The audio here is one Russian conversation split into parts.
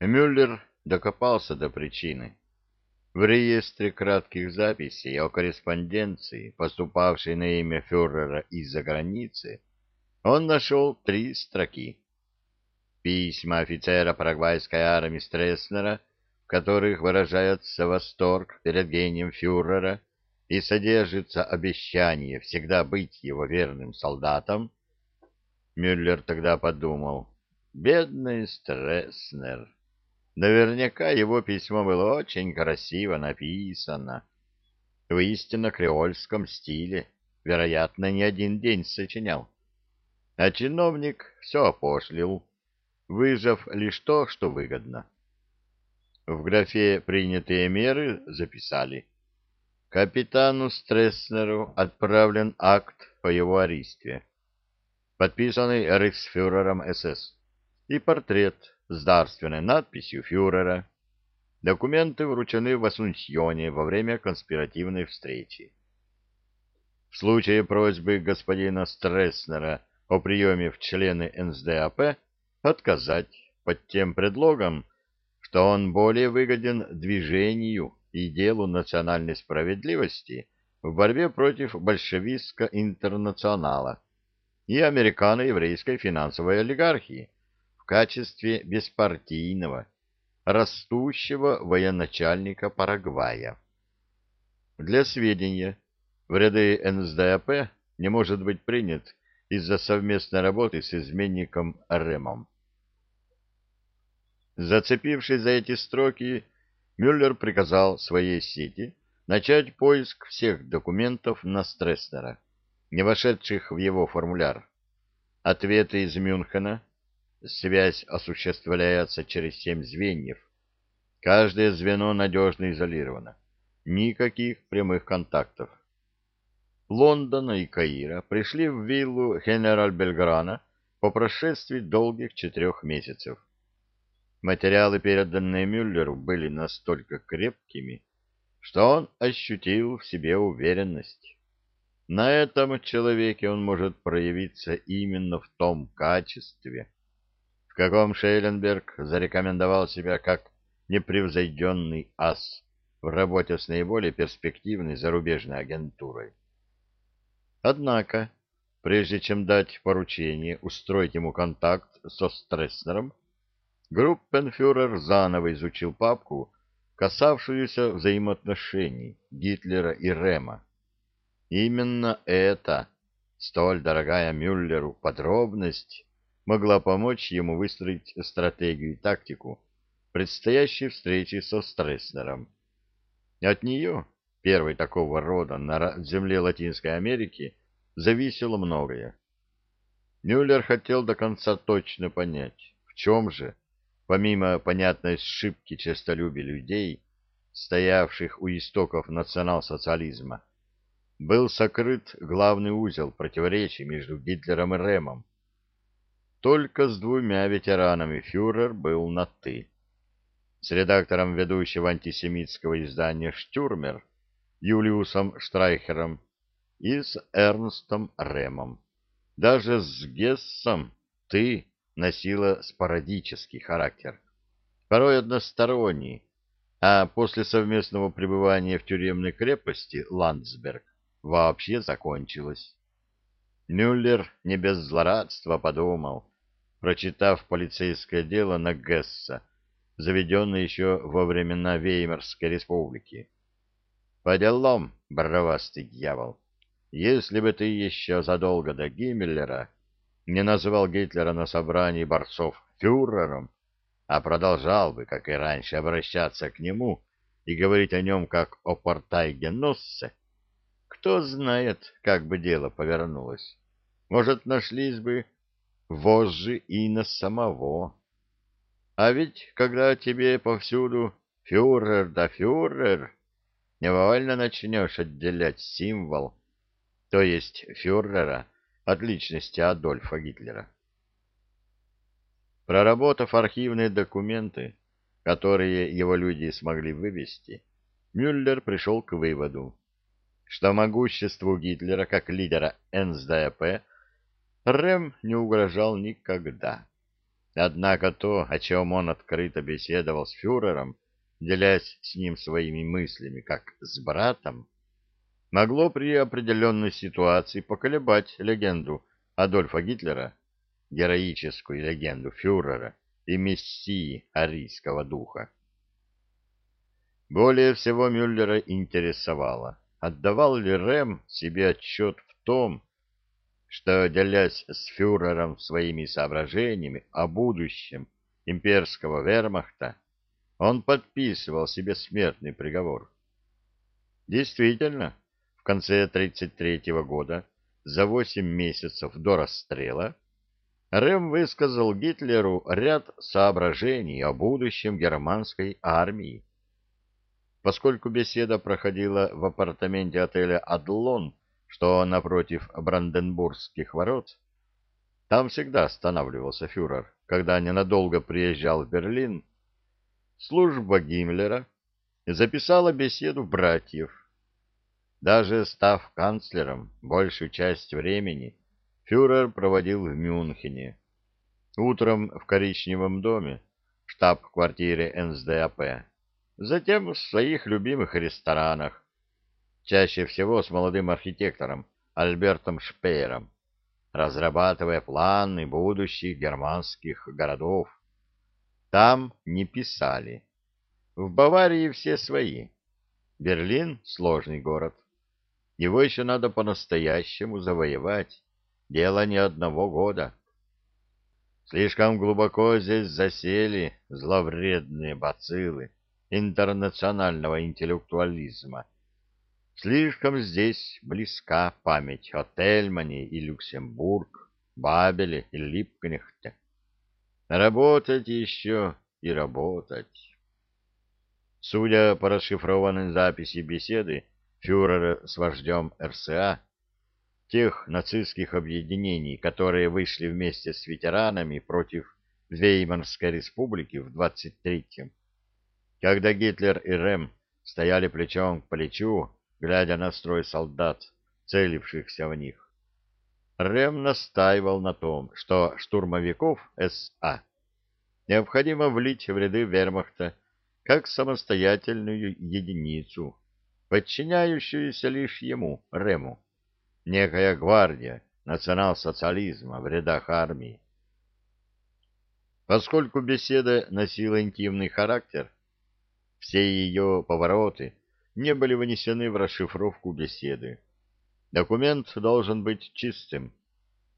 Мюллер докопался до причины. В реестре кратких записей о корреспонденции, поступавшей на имя фюрера из-за границы, он нашел три строки. Письма офицера парагвайской армии Стресснера, в которых выражается восторг перед гением фюрера и содержится обещание всегда быть его верным солдатом, Мюллер тогда подумал, бедный Стресснер. Наверняка его письмо было очень красиво написано, в истинно креольском стиле, вероятно, не один день сочинял. А чиновник все опошлил, выжав лишь то, что выгодно. В графе «Принятые меры» записали «Капитану Стресснеру отправлен акт по его аресте» подписанный рейхсфюрером СС, и портрет с дарственной надписью фюрера. Документы вручены в Асунсьоне во время конспиративной встречи. В случае просьбы господина Стресснера о приеме в члены НСДАП отказать под тем предлогом, что он более выгоден движению и делу национальной справедливости в борьбе против большевистско-интернационала и американо-еврейской финансовой олигархии качестве беспартийного, растущего военачальника Парагвая. Для сведения, в ряды НСДАП не может быть принят из-за совместной работы с изменником Ремом. Зацепившись за эти строки, Мюллер приказал своей сети начать поиск всех документов на Стресснера не вошедших в его формуляр. Ответы из Мюнхена. Связь осуществляется через семь звеньев. Каждое звено надежно изолировано. Никаких прямых контактов. Лондона и Каира пришли в виллу генераль Бельграна по прошествии долгих четырех месяцев. Материалы, переданные Мюллеру, были настолько крепкими, что он ощутил в себе уверенность. На этом человеке он может проявиться именно в том качестве, каком Шейленберг зарекомендовал себя как непревзойденный ас в работе с наиболее перспективной зарубежной агентурой. Однако, прежде чем дать поручение устроить ему контакт со Стресснером, группенфюрер заново изучил папку, касавшуюся взаимоотношений Гитлера и Рема. Именно это, столь дорогая Мюллеру подробность, могла помочь ему выстроить стратегию и тактику предстоящей встречи со Стресснером. От нее, первой такого рода на земле Латинской Америки, зависело многое. Мюллер хотел до конца точно понять, в чем же, помимо понятной ошибки честолюбия людей, стоявших у истоков национал-социализма, был сокрыт главный узел противоречий между Гитлером и Ремом. Только с двумя ветеранами фюрер был на «ты». С редактором ведущего антисемитского издания «Штюрмер» Юлиусом Штрайхером и с Эрнстом Ремом. Даже с Гессом «ты» носила спорадический характер, порой односторонний, а после совместного пребывания в тюремной крепости Ландсберг вообще закончилась. Мюллер не без злорадства подумал, прочитав полицейское дело на Гесса, заведенное еще во времена Веймарской республики. По делам, бравастый дьявол, если бы ты еще задолго до Гиммлера не называл Гитлера на собрании борцов фюрером, а продолжал бы, как и раньше, обращаться к нему и говорить о нем как о портайгеносце, кто знает, как бы дело повернулось. Может, нашлись бы вожжи и на самого. А ведь, когда тебе повсюду фюрер да фюрер, невольно начнешь отделять символ, то есть фюрера, от личности Адольфа Гитлера. Проработав архивные документы, которые его люди смогли вывести, Мюллер пришел к выводу, что могуществу Гитлера как лидера НСДАП Рэм не угрожал никогда. Однако то, о чем он открыто беседовал с фюрером, делясь с ним своими мыслями, как с братом, могло при определенной ситуации поколебать легенду Адольфа Гитлера, героическую легенду фюрера и мессии арийского духа. Более всего Мюллера интересовало, отдавал ли Рэм себе отчет в том, что, делясь с фюрером своими соображениями о будущем имперского вермахта, он подписывал себе смертный приговор. Действительно, в конце 1933 года, за восемь месяцев до расстрела, Рэм высказал Гитлеру ряд соображений о будущем германской армии. Поскольку беседа проходила в апартаменте отеля «Адлон», что напротив Бранденбургских ворот, там всегда останавливался фюрер, когда ненадолго приезжал в Берлин, служба Гиммлера записала беседу братьев. Даже став канцлером, большую часть времени фюрер проводил в Мюнхене. Утром в коричневом доме, штаб-квартире НСДАП, затем в своих любимых ресторанах, чаще всего с молодым архитектором Альбертом Шпеером, разрабатывая планы будущих германских городов. Там не писали. В Баварии все свои. Берлин — сложный город. Его еще надо по-настоящему завоевать. Дело не одного года. Слишком глубоко здесь засели зловредные бациллы интернационального интеллектуализма — Слишком здесь близка память о Тельмане и Люксембург, Бабеле и Липкнехте. Работать еще и работать. Судя по расшифрованной записи беседы фюрера с вождем РСА, тех нацистских объединений, которые вышли вместе с ветеранами против Веймарской республики в 23-м, когда Гитлер и Рэм стояли плечом к плечу, глядя на строй солдат, целившихся в них. Рэм настаивал на том, что штурмовиков СА необходимо влить в ряды вермахта как самостоятельную единицу, подчиняющуюся лишь ему, Рему, некая гвардия национал-социализма в рядах армии. Поскольку беседа носила интимный характер, все ее повороты не были вынесены в расшифровку беседы. Документ должен быть чистым,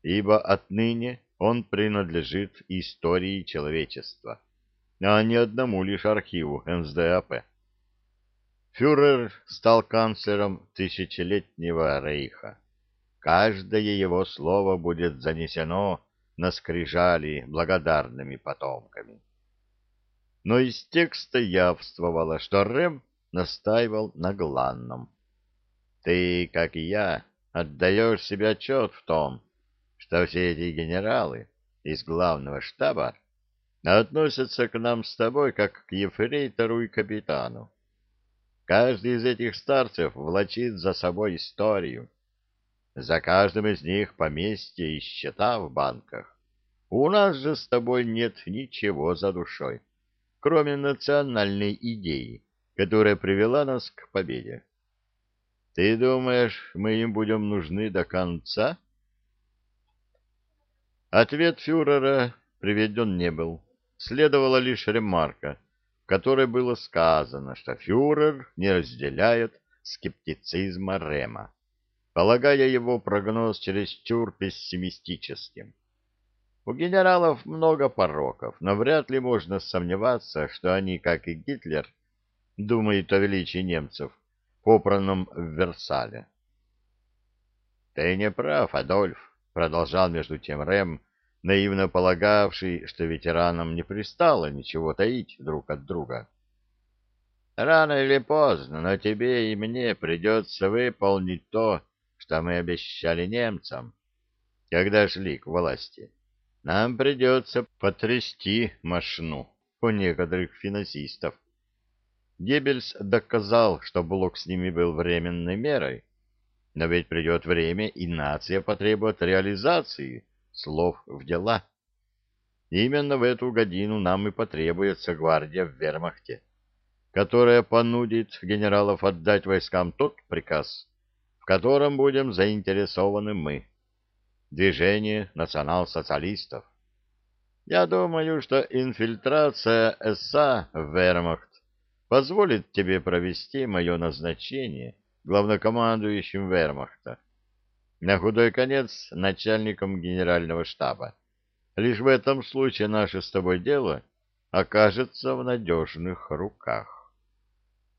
ибо отныне он принадлежит истории человечества, а не одному лишь архиву НСДАП. Фюрер стал канцлером тысячелетнего рейха. Каждое его слово будет занесено на скрижали благодарными потомками. Но из текста явствовало, что Рэм настаивал на главном. Ты, как и я, отдаешь себе отчет в том, что все эти генералы из главного штаба относятся к нам с тобой как к ефрейтору и капитану. Каждый из этих старцев влачит за собой историю. За каждым из них поместье и счета в банках. У нас же с тобой нет ничего за душой, кроме национальной идеи, которая привела нас к победе. Ты думаешь, мы им будем нужны до конца? Ответ фюрера приведен не был. Следовала лишь ремарка, в которой было сказано, что фюрер не разделяет скептицизма Рема, полагая его прогноз чересчур пессимистическим. У генералов много пороков, но вряд ли можно сомневаться, что они, как и Гитлер, думает о величии немцев, попранном в Версале. — Ты не прав, Адольф, — продолжал между тем Рэм, наивно полагавший, что ветеранам не пристало ничего таить друг от друга. — Рано или поздно, но тебе и мне придется выполнить то, что мы обещали немцам, когда шли к власти. Нам придется потрясти мошну у некоторых финансистов, Геббельс доказал, что блок с ними был временной мерой. Но ведь придет время, и нация потребует реализации слов в дела. Именно в эту годину нам и потребуется гвардия в вермахте, которая понудит генералов отдать войскам тот приказ, в котором будем заинтересованы мы. Движение национал-социалистов. Я думаю, что инфильтрация СА в вермахт позволит тебе провести мое назначение главнокомандующим вермахта. На худой конец начальником генерального штаба. Лишь в этом случае наше с тобой дело окажется в надежных руках.